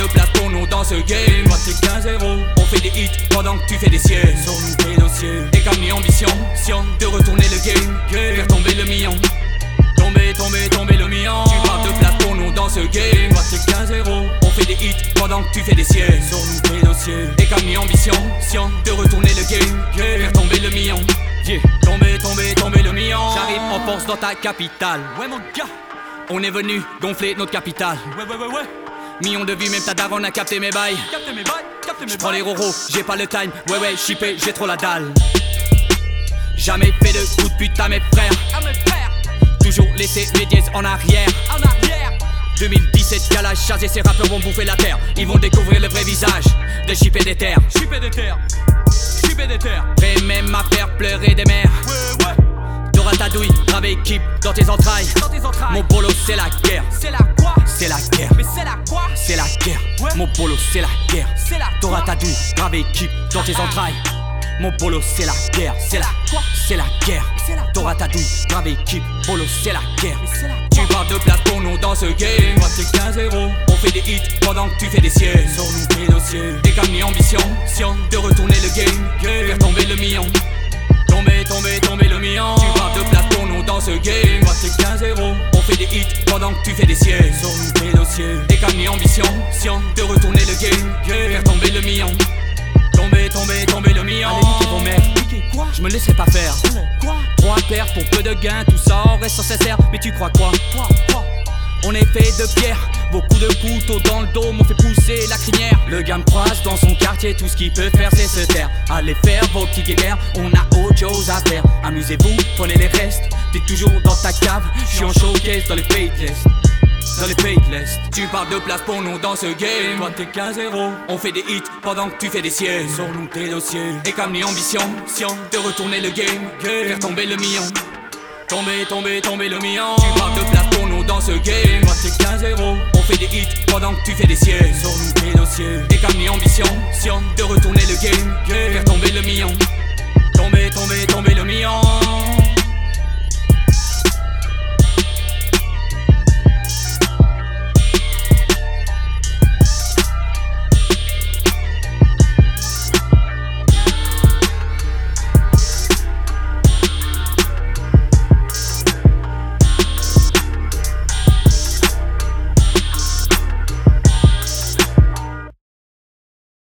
te place ton dans ce game. Moi, c'est 15-0. On fait des hits pendant que tu fais des sièges. Sur tes dossiers. Et comme ambition, ambition de retourner le game. Faire tomber le million. Tomber, tomber, tomber le million. Tu vas te place ton dans ce game. Moi, c'est 15-0. On fait des hits pendant que tu fais des sièges. Sur tes dossiers. Et comme ambition, ambition de retourner le game. Faire tomber le million. Yeah. Tomber, tomber, tomber le million. J'arrive en force dans ta capitale. Ouais, mon gars. On est venu gonfler notre capitale. Ouais, ouais, ouais, ouais. Millions de vues, même ta daronne a capté mes bails. J'prends les roros, j'ai pas le time. Ouais, ouais, chippé, j'ai trop la dalle. Jamais fait de coup de pute à mes frères. À mes frères. Toujours laissé mes dièses en arrière. En arrière. 2017, y'a la chasse et ces rappeurs vont bouffer la terre. Ils vont découvrir le vrai visage de chipper des terres. Chipper des terres. Chipper des terres. Et même à faire pleurer des mères. Ouais, ouais. T'auras ta douille, grave équipe dans tes entrailles. Dans tes entrailles. Mon polo, c'est la guerre. C'est la quoi? C'est la guerre. Mais c'est la quoi? C'est la guerre. Mon polo, c'est la guerre. C'est la T'auras ta douille, grave équipe dans tes entrailles. Mon polo c'est la guerre, c'est la quoi? C'est la guerre. T'auras ta douille, grave équipe, polo c'est la guerre. Tu parles de place pour nous dans ce game. Moi c'est 15-0. On fait des hits pendant que tu fais des sièges. Sur nous tes dossiers. Comme ni ambition, sion, de retourner le game. Faire tomber le million. Tomber, tomber, tomber le million. Tu parles de place pour nous dans ce game. Moi c'est 15-0. On fait des hits pendant que tu fais des sièges. Sur nous tes dossiers. Comme ni ambition, sion, de retourner le game. Faire tomber le million. Tomber, tomber, tomber le million. Allez, mères. quoi? Je me laisserai pas faire. Quoi? Trois paires pour peu de gains, tout ça reste sincère. Mais tu crois quoi? Quoi? Quoi? On est fait de pierre, beaucoup de couteaux dans le dos m'ont fait pousser la crinière. Le gars me croise dans son quartier, tout ce qu'il peut faire c'est se taire. Allez faire vos petites guerres, on a autre chose à faire. Amusez-vous, prenez les restes, t'es toujours dans ta cave, je suis en showcase dans les paylists. Dans les paylists, tu parles de place pour nous dans ce game. Toi t'es 15-0, on fait des hits pendant que tu fais des sièges. Sur nous tes dossiers, et comme ni ambition, sion, de retourner le game, faire tomber le million. Tomber, tomber, tomber le million. Tu parles de place pour nous dans ce game. 15-0. On fait des pendant que tu fais des sièges. Sur ni ambition, de retourner le game.